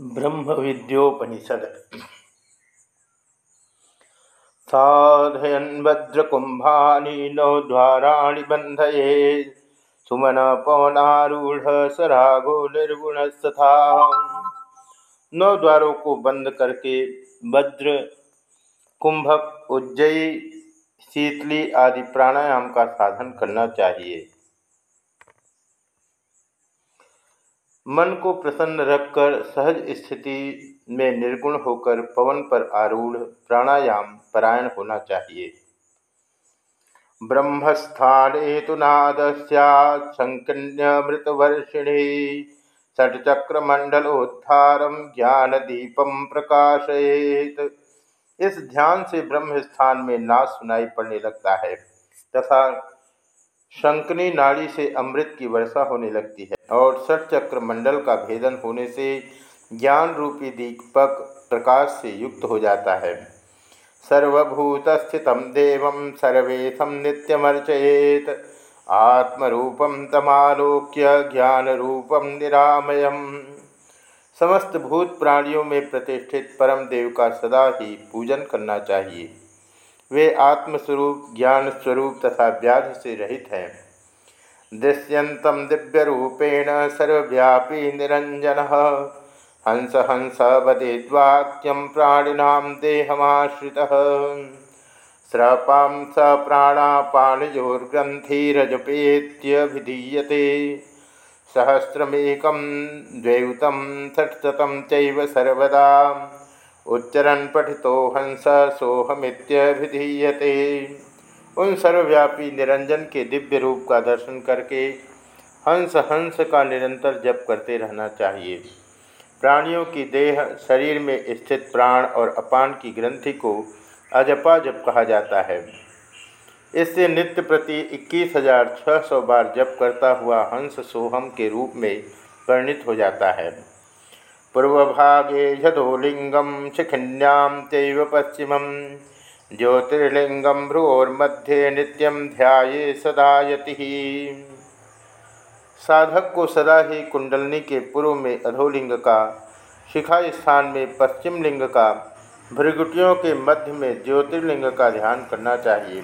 ब्रह्म विद्योपनिषद साधयन भद्रकुंभानि नौ द्वाराणि बंधये सुमन पवनारूढ़ सरागो निर्गुणस्तथा। नौ द्वारों को बंद करके वज्र कुंभक, उज्जयी, शीतली आदि प्राणायाम का साधन करना चाहिए। मन को प्रसन्न रखकर सहज स्थिति में निर्गुण होकर पवन पर आरूढ़ प्राणायाम परायण होना चाहिए। मृत ब्रह्मस्थाने तो नाद संकीर्णमृतवर्षिणी षटचक्रमंडलोत्थारम ज्ञान दीपम प्रकाशयेत। इस ध्यान से ब्रह्म स्थान में नाद सुनाई पड़ने लगता है तथा शंकनी नाड़ी से अमृत की वर्षा होने लगती है और षटचक्र मंडल का भेदन होने से ज्ञान रूपी दीपक प्रकाश से युक्त हो जाता है। सर्वभूतस्थित देव सर्वेशम नित्यमर्चयेत। आत्मरूपम तमालोक्य ज्ञान रूपम निरामय समस्त भूत प्राणियों में प्रतिष्ठित परम देव का सदा ही पूजन करना चाहिए। वे आत्मस्वरूप ज्ञान स्वरूप तथा व्याधि से रहित हैं। दृश्यंतम दिव्यरूपेण सर्वव्यापी निरंजन हंस हंस वदेद्वाक्यम प्राणिनाम देहमाश्रित। स्रपां स प्राणापाणिजोर्ग्रंथिरजपेत्यभिधीयते सहस्रमेकं द्वैतं षट्शतं सर्वदा। उच्चरण पठितो हंस सोहमित्यभिधीयते। उन सर्वव्यापी निरंजन के दिव्य रूप का दर्शन करके हंस हंस का निरंतर जप करते रहना चाहिए। प्राणियों की देह शरीर में स्थित प्राण और अपान की ग्रंथि को अजपा जप कहा जाता है। इससे नित्य प्रति इक्कीस हज़ार छः सौ बार जप करता हुआ हंस सोहम के रूप में परिणित हो जाता है। पूर्वभागे यदोलिंगम शिखिन्यां तेव पश्चिम ज्योतिर्लिंगम भ्रुवोर्मध्ये नित्यम ध्याये सदायति साधक को सदा ही कुंडलनी के पूर्व में अधोलिंग का, शिखा स्थान में पश्चिम लिंग का, भृगुटियों के मध्य में ज्योतिर्लिंग का ध्यान करना चाहिए।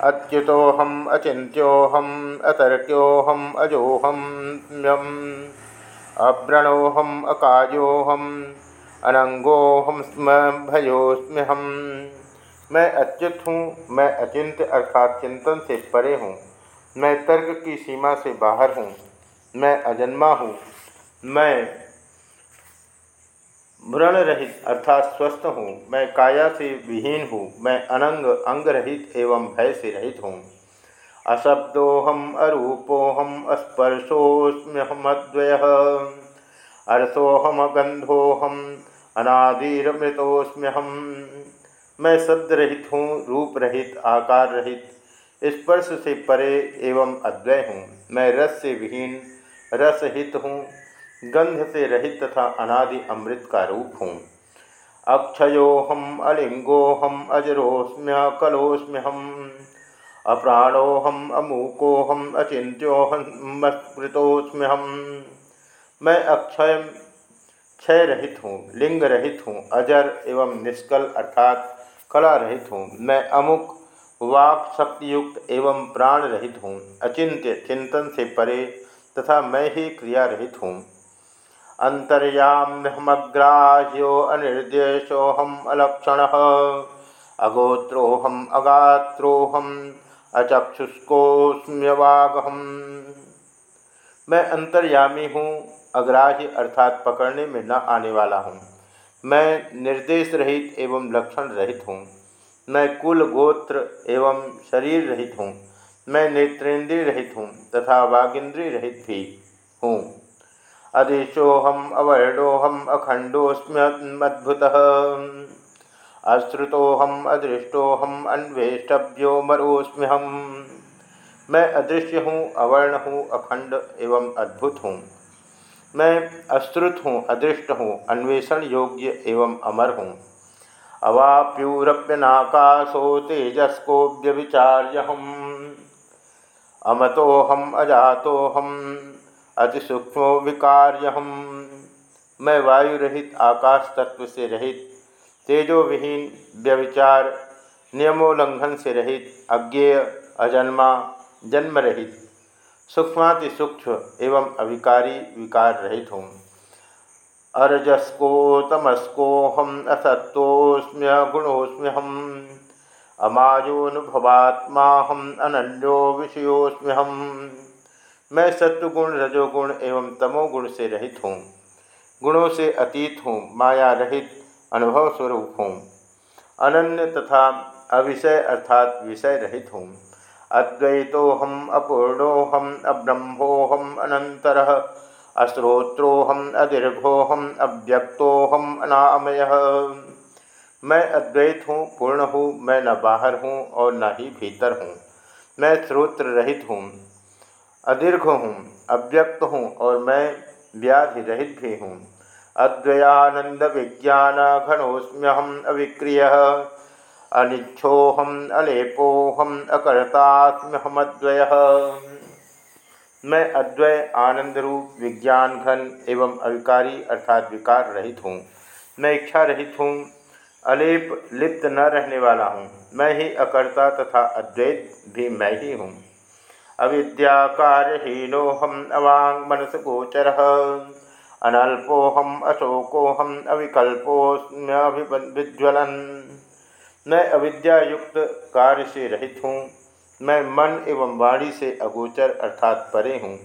अच्युतोहम अचिंत्योहम अतर्क्योहम अजोहम अव्रणोहम अकाजोहम अनंगोहम स्म भयोस्म्यहम मैं अच्युत हूँ, मैं अचिंत अर्थात चिंतन से परे हूँ। मैं तर्क की सीमा से बाहर हूँ। मैं अजन्मा हूँ। मैं व्रण रहित अर्थात स्वस्थ हूँ। मैं काया से विहीन हूँ। मैं अनंग अंग रहित एवं भय से रहित हूँ। अशब्दोहम अरूपोहम स्पर्शोस्म्यहमद्वय अरसोहम गंधोहम अनादिमृतोस्म्यहम मैं शब्द रहित हूँ रूप रहित आकार रहित स्पर्श से परे एवं अद्वय हूँ। मैं रस से विहीन, रसहित हूँ, गंध से रहित तथा अनादि अमृत का रूप हूँ। अक्षयोहम अलिंगोहम अजरोस्म्य कलोस्म्यहम अप्राणोहम अमूकोहम अचिंत्योहम स्मृतोस्म्यहम मैं अक्षय क्षय रहित हूँ लिंग रहित हूँ, अजर एवं निष्कल अर्थात कला रहित हूँ। मैं अमुक, वाक शक्तियुक्त एवं प्राण रहित हूँ। अचिंत्य चिंतन से परे तथा मैं ही क्रिया रहित हूँ। अंतर्याम्यहमग्राह्यो अनिर्देशोहम अलक्षण। अगोत्रोहम अगात्रोहम अचक्षुष्कोस्म्यवागहम मैं अंतर्यामी हूँ, अग्राह्य अर्थात पकड़ने में न आने वाला हूँ। मैं निर्देश रहित एवं लक्षण रहित हूँ। मैं कुल गोत्र एवं शरीर रहित हूँ। मैं नेत्रेंद्रिय रहित हूँ तथा वागिंद्रिय रहित भी हूँ। अदेशोहम अवर्णोहम अखंडोस्म्यद्भुत अश्रुतोहम अदृष्टोहम अन्वेष्टव्यो मरोस्म्यहम मैं अदृश्य हूँ, अवर्ण हूँ, अखंड एवं अद्भुत हूँ। मैं अश्रुत हूँ, अदृष्ट हूँ, अन्वेषण योग्य एवं अमर हूँ। अवाप्यूरप्यनाकाशो तेजस्कोव्य विचार्य हम अमतोहम अजातोहम अतिसूक्ष्मो विकार्य हम मैं वायु रहित आकाश तत्व से रहित तेजो विहीन व्यविचार नियमोल्लंघन से रहित अज्ञेय अजन्मा जन्म रहित सूक्ष्माति सूक्ष्म एवं अभिकारी विकार रहित हूँ। अर्जस्को तमस्को हम असत्स्म्य गुणोस्म्य हम अनन्यो विषयोस्म्य हम मैं सत्वगुण रजोगुण एवं तमोगुण से रहित हूँ। गुणों से अतीत हूँ, माया रहित अनुभव स्वरूप हूँ। अनन्य तथा अविषय अर्थात विषय रहित हूँ। अद्वैतोहम अपूर्णोहम अब्रह्मोहम अनंतर अश्रोत्रोहम अदीर्घोहम अव्यक्तोहम अनामय। मैं अद्वैत हूँ, पूर्ण हूँ, मैं न बाहर हूँ और न ही भीतर हूँ। मैं श्रोत्र रहित हूँ, अदीर्घ हूँ, अव्यक्त हूँ और मैं व्याधि रहित भी हूँ। अद्वयानंद विज्ञान घनोस्म्यहम अविक्रिय। अनिच्छोहम अलेपोहम अकर्तास्म्यहमद्वय। मैं अद्वय आनंद रूप विज्ञान घन एवं अविकारी अर्थात विकार रहित हूँ। मैं इच्छा रहित हूँ, अलेप, लिप्त न रहने वाला हूँ। मैं ही अकर्ता तथा अद्वैत भी मैं ही हूँ। अविद्याकारहीनो हम अवांग मनस गोचर। अनल्पोहम अशोकोहम अविकल्पोस्म्यभिज्वलन मैं अविद्यायुक्त कार्य से रहित हूँ। मैं मन एवं वाणी से अगोचर अर्थात परे हूँ।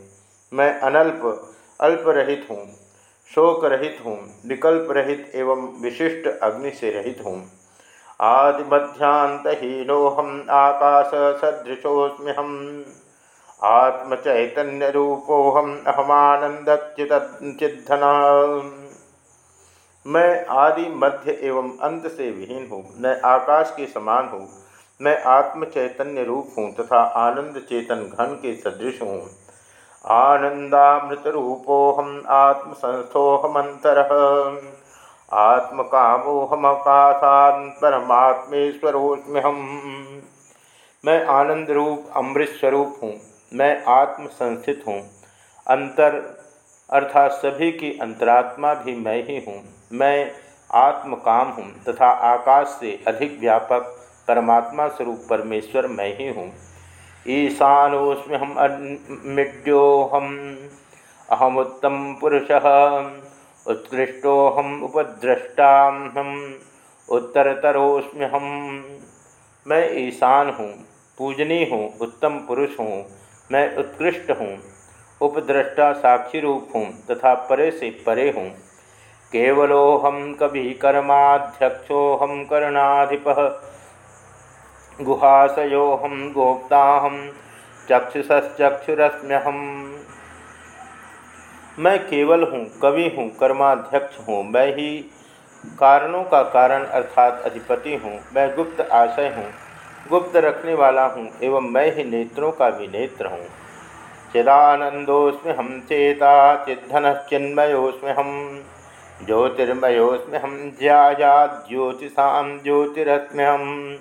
मैं अनल्प, अल्प रहित हूँ। शोक रहित हूँ। विकल्प रहित एवं विशिष्ट अग्नि से रहित हूँ। आदिमध्यांतहीनो हम आकाश सदृशोस्म्य हम आत्मचैतन्य रूपोहम अहमानंद चिद्धन मैं आदि मध्य एवं अंत से विहीन हूँ, मैं आकाश के समान हूँ, मैं आत्म चैतन्य रूप हूँ तथा आनंद चेतन घन के सदृश हूँ। आनंदामृतरूपोहम आत्मसंस्थोहमंतर आत्मकामोहमकाशान परमात्मेश्वरोस्म्यहम मैं आनंद रूप अमृत स्वरूप हूँ मैं आत्म संस्थित हूँ। अंतर अर्थात सभी की अंतरात्मा भी मैं ही हूँ। मैं आत्मकाम हूँ तथा आकाश से अधिक व्यापक परमात्मा स्वरूप परमेश्वर मैं ही हूँ। ईशानोस्म्य हम मिड्योहम अहमुत्तम पुरुष उत्कृष्टोहम उपद्रष्टा हम उत्तरतरोस्म्य हम मैं ईशान हूँ पूजनी हूँ, उत्तम पुरुष हूँ। मैं उत्कृष्ट हूँ, उपद्रष्टा साक्षी रूप हूँ तथा परे से परे हूँ। केवलोहम कभी कर्माध्यक्षोहम करणाधिप गुहाशयोहम गोप्ताहम चक्षुषश्चक्षुरस्म्यहम मैं केवल हूँ, कवि हूँ, कर्माध्यक्ष हूँ, मैं ही कारणों का कारण अर्थात अधिपति हूँ, मैं गुप्त आशय हूँ। गुप्त रखने वाला हूँ, एवं मैं ही नेत्रों का भी नेत्र हूँ। चिदानंदोस्म हम चेता चिद्धन चिन्मयोस्म हम ज्योतिर्मयोस्म हम ज्याजा ज्योतिषा ज्योतिरस्म हम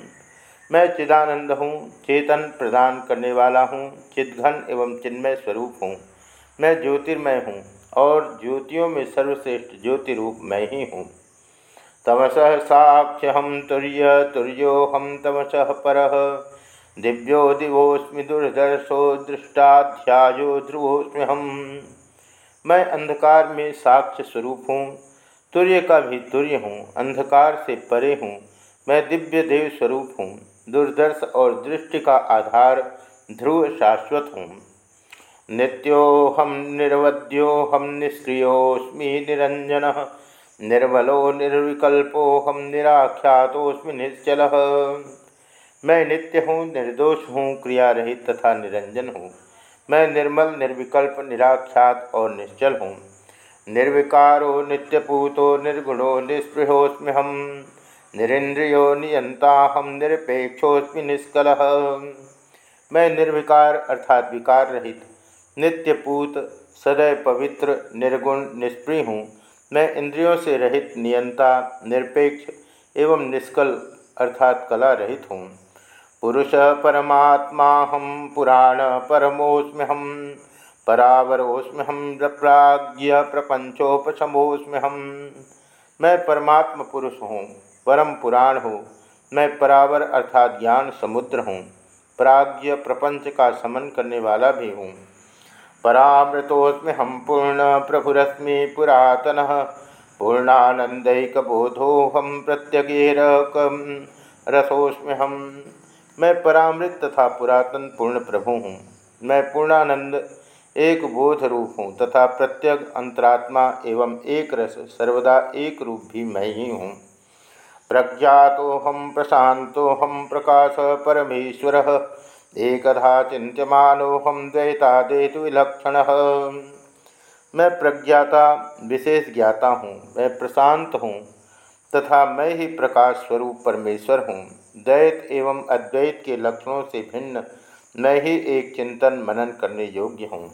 मैं चिदानंद हूँ, चेतन प्रदान करने वाला हूँ, चिदघन एवं चिन्मय स्वरूप हूँ। मैं ज्योतिर्मय हूँ, और ज्योतियों में सर्वश्रेष्ठ ज्योतिरूप मैं ही हूँ। तमस साक्ष्य हम तुर्य तुर्यो हम तमस पर। दिव्यो दिवोस्मि दुर्दर्शो दृष्टाध्यायो ध्रुवोस्मि हम मैं अंधकार में साक्ष्य स्वरूप हूँ, तुर्य का भी तुर्य हूँ, अंधकार से परे हूँ, मैं दिव्य देव स्वरूप हूँ दुर्दर्श और दृष्टि का आधार ध्रुव शाश्वत हूँ। नित्योहम निर्वध्योहम निष्क्रियोस्मी निरंजन। निर्मलो निर्विकल्पोहम निराख्यातोस्मि निश्चल। मैं नित्य हूँ, निर्दोष हूँ क्रिया रहित तथा निरंजन हूँ। मैं निर्मल, निर्विकल्प, निराख्यात और निश्चल हूँ। निर्विकारो, नित्यपूतो, निर्गुणो निस्पृहोस्म्य हम। निरिंद्रियो नियंता हम निरपेक्षोस्मि निष्कल। मैं निर्विकार अर्थात विकार रहित, नित्यपूत, सदैव पवित्र, निर्गुण, निष्प्रिय हूँ। मैं इंद्रियों से रहित नियंता, निरपेक्ष एवं निष्कल अर्थात कला रहित हूँ। पुरुष परमात्मा हम पुराण परमोस्म्य हम परावरोस्म्यहम प्राज्ञ प्रपंचोपशमोस्म्यहम मैं परमात्म पुरुष हूँ, परम पुराण हूँ। मैं परावर अर्थात ज्ञान समुद्र हूँ। प्राज्ञ प्रपंच का समन करने वाला भी हूँ। परामृतोस्म्य हम पूर्ण प्रभुरश्मि पुरातन पूर्णानंदैकबोधोहम प्रत्यगेर रसोस्म्य हम मैं परामृत तथा पुरातन पूर्ण प्रभु हूँ। मैं पूर्णानंद एक बोध रूप हूँ तथा प्रत्यग अंतरात्मा एवं एक रस सर्वदा एक रूप भी मैं ही हूँ। प्रज्ञातोहम प्रशांतोहम प्रकाश परमेश्वर। एकधा चिंत्यमानोहम तु विलक्षण। मैं प्रज्ञाता, विशेष ज्ञाता हूँ, मैं प्रशांत हूँ, तथा मैं ही प्रकाश स्वरूप परमेश्वर हूँ। द्वैत एवं अद्वैत के लक्षणों से भिन्न मैं ही एक चिंतन मनन करने योग्य हूँ।